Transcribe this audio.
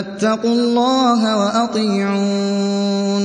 فاتقوا الله وأطيعون.